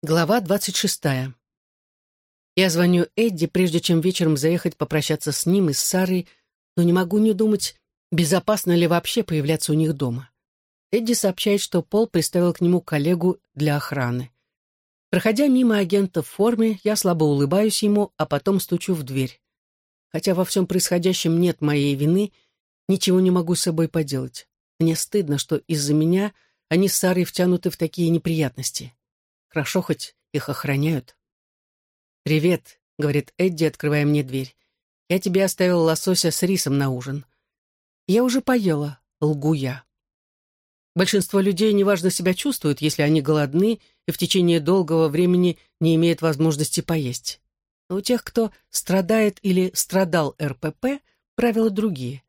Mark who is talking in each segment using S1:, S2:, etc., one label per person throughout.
S1: Глава двадцать шестая. Я звоню Эдди, прежде чем вечером заехать попрощаться с ним и с Сарой, но не могу не думать, безопасно ли вообще появляться у них дома. Эдди сообщает, что Пол приставил к нему коллегу для охраны. Проходя мимо агента в форме, я слабо улыбаюсь ему, а потом стучу в дверь. Хотя во всем происходящем нет моей вины, ничего не могу с собой поделать. Мне стыдно, что из-за меня они с Сарой втянуты в такие неприятности. Хорошо хоть их охраняют. «Привет», — говорит Эдди, открывая мне дверь. «Я тебе оставил лосося с рисом на ужин». «Я уже поела», — лгу я. Большинство людей неважно себя чувствуют, если они голодны и в течение долгого времени не имеют возможности поесть. Но у тех, кто страдает или страдал РПП, правила другие.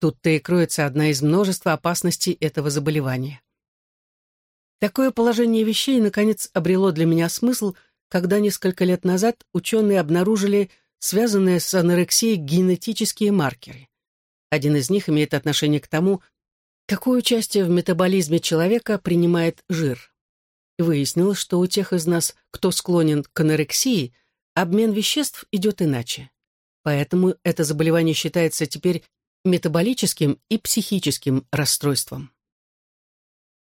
S1: Тут-то и кроется одна из множества опасностей этого заболевания. Такое положение вещей, наконец, обрело для меня смысл — когда несколько лет назад ученые обнаружили связанные с анорексией генетические маркеры. Один из них имеет отношение к тому, какое участие в метаболизме человека принимает жир. И выяснилось, что у тех из нас, кто склонен к анорексии, обмен веществ идет иначе. Поэтому это заболевание считается теперь метаболическим и психическим расстройством.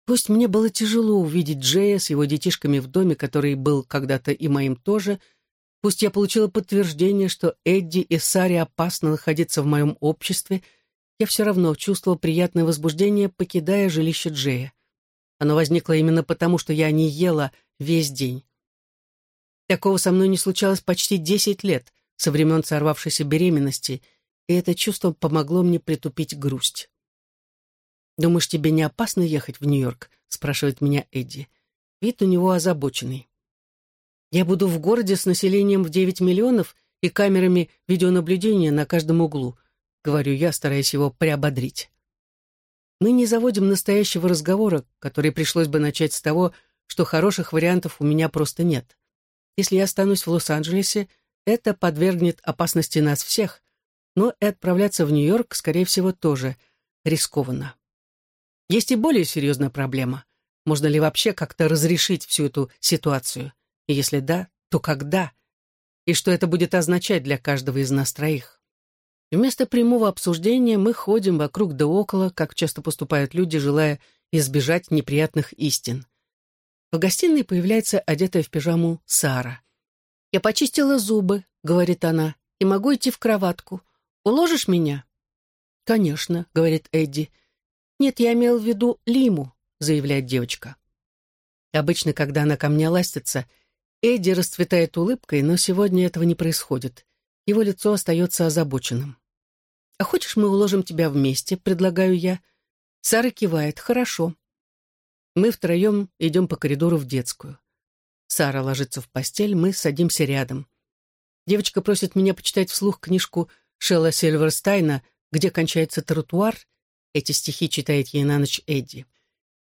S1: Пусть мне было тяжело увидеть Джея с его детишками в доме, который был когда-то и моим тоже, пусть я получила подтверждение, что Эдди и Саре опасно находиться в моем обществе, я все равно чувствовала приятное возбуждение, покидая жилище Джея. Оно возникло именно потому, что я не ела весь день. Такого со мной не случалось почти десять лет, со времен сорвавшейся беременности, и это чувство помогло мне притупить грусть. «Думаешь, тебе не опасно ехать в Нью-Йорк?» — спрашивает меня Эдди. Вид у него озабоченный. «Я буду в городе с населением в 9 миллионов и камерами видеонаблюдения на каждом углу», — говорю я, стараясь его приободрить. Мы не заводим настоящего разговора, который пришлось бы начать с того, что хороших вариантов у меня просто нет. Если я останусь в Лос-Анджелесе, это подвергнет опасности нас всех, но и отправляться в Нью-Йорк, скорее всего, тоже рискованно. Есть и более серьезная проблема. Можно ли вообще как-то разрешить всю эту ситуацию? И если да, то когда? И что это будет означать для каждого из нас троих? Вместо прямого обсуждения мы ходим вокруг да около, как часто поступают люди, желая избежать неприятных истин. В гостиной появляется одетая в пижаму Сара. «Я почистила зубы», — говорит она, — «и могу идти в кроватку. Уложишь меня?» «Конечно», — говорит Эдди, — «Нет, я имел в виду Лиму», — заявляет девочка. Обычно, когда она ко мне ластится, Эдди расцветает улыбкой, но сегодня этого не происходит. Его лицо остается озабоченным. «А хочешь, мы уложим тебя вместе?» — предлагаю я. Сара кивает. «Хорошо». Мы втроем идем по коридору в детскую. Сара ложится в постель, мы садимся рядом. Девочка просит меня почитать вслух книжку Шелла Сильверстайна «Где кончается тротуар», эти стихи читает ей на ночь Эдди.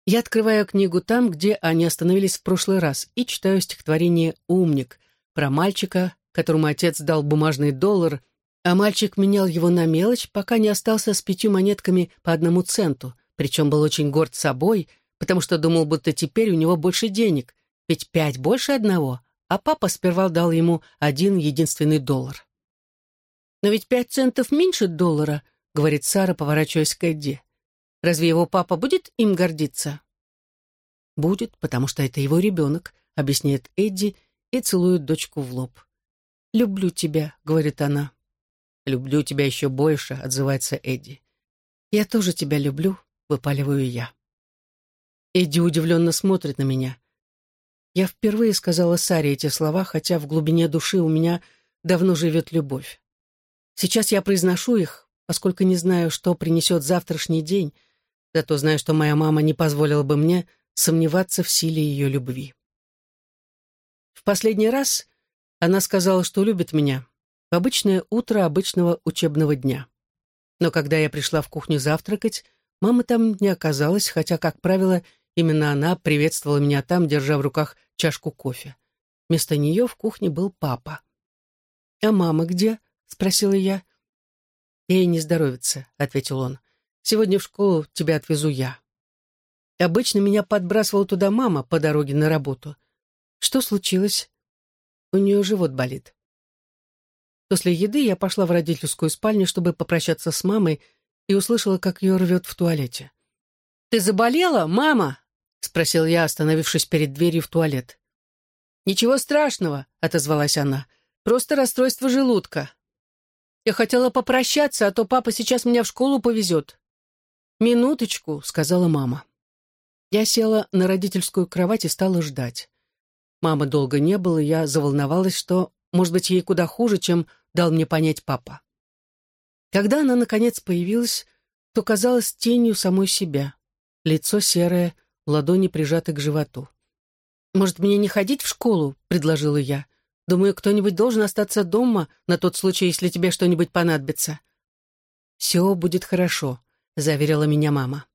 S1: Я открываю книгу там, где они остановились в прошлый раз, и читаю стихотворение «Умник» про мальчика, которому отец дал бумажный доллар, а мальчик менял его на мелочь, пока не остался с пятью монетками по одному центу, причем был очень горд собой, потому что думал, будто теперь у него больше денег, ведь пять больше одного, а папа сперва дал ему один единственный доллар. «Но ведь пять центов меньше доллара», — говорит Сара, поворачиваясь к Эдди. «Разве его папа будет им гордиться?» «Будет, потому что это его ребенок», — объясняет Эдди и целует дочку в лоб. «Люблю тебя», — говорит она. «Люблю тебя еще больше», — отзывается Эдди. «Я тоже тебя люблю», — выпаливаю я. Эдди удивленно смотрит на меня. Я впервые сказала Саре эти слова, хотя в глубине души у меня давно живет любовь. Сейчас я произношу их, поскольку не знаю, что принесет завтрашний день, зато знаю, что моя мама не позволила бы мне сомневаться в силе ее любви. В последний раз она сказала, что любит меня в обычное утро обычного учебного дня. Но когда я пришла в кухню завтракать, мамы там не оказалось, хотя, как правило, именно она приветствовала меня там, держа в руках чашку кофе. Вместо нее в кухне был папа. «А мама где?» — спросила я. «Ей не здоровится», — ответил он. «Сегодня в школу тебя отвезу я». Обычно меня подбрасывала туда мама по дороге на работу. Что случилось? У нее живот болит. После еды я пошла в родительскую спальню, чтобы попрощаться с мамой, и услышала, как ее рвет в туалете. «Ты заболела, мама?» — спросил я, остановившись перед дверью в туалет. «Ничего страшного», — отозвалась она. «Просто расстройство желудка. Я хотела попрощаться, а то папа сейчас меня в школу повезет». «Минуточку», — сказала мама. Я села на родительскую кровать и стала ждать. Мамы долго не было, я заволновалась, что, может быть, ей куда хуже, чем дал мне понять папа. Когда она, наконец, появилась, то казалась тенью самой себя. Лицо серое, ладони прижаты к животу. «Может, мне не ходить в школу?» — предложила я. «Думаю, кто-нибудь должен остаться дома на тот случай, если тебе что-нибудь понадобится». «Все будет хорошо», — заверила меня мама.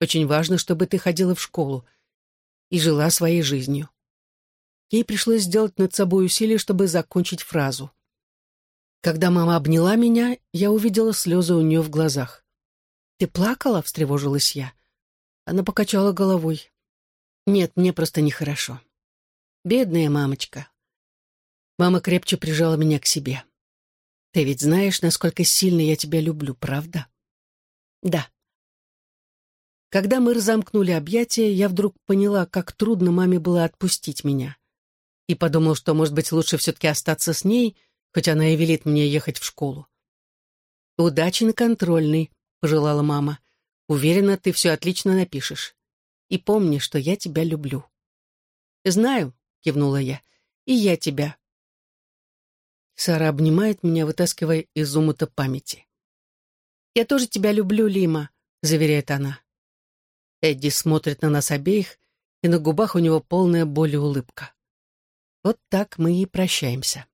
S1: «Очень важно, чтобы ты ходила в школу и жила своей жизнью». Ей пришлось сделать над собой усилие, чтобы закончить фразу. Когда мама обняла меня, я увидела слезы у нее в глазах. «Ты плакала?» — встревожилась я. Она покачала головой. «Нет, мне просто нехорошо. Бедная мамочка». Мама крепче прижала меня к себе. «Ты ведь знаешь, насколько сильно я тебя люблю, правда?» «Да». Когда мы разомкнули объятия, я вдруг поняла, как трудно маме было отпустить меня. И подумал, что, может быть, лучше все-таки остаться с ней, хоть она и велит мне ехать в школу. «Удачи на контрольный», — пожелала мама. Уверена, ты все отлично напишешь. И помни, что я тебя люблю». «Знаю», — кивнула я, — «и я тебя». Сара обнимает меня, вытаскивая из умута памяти. «Я тоже тебя люблю, Лима», — заверяет она. Эдди смотрит на нас обеих, и на губах у него полная боль и улыбка. Вот так мы и прощаемся.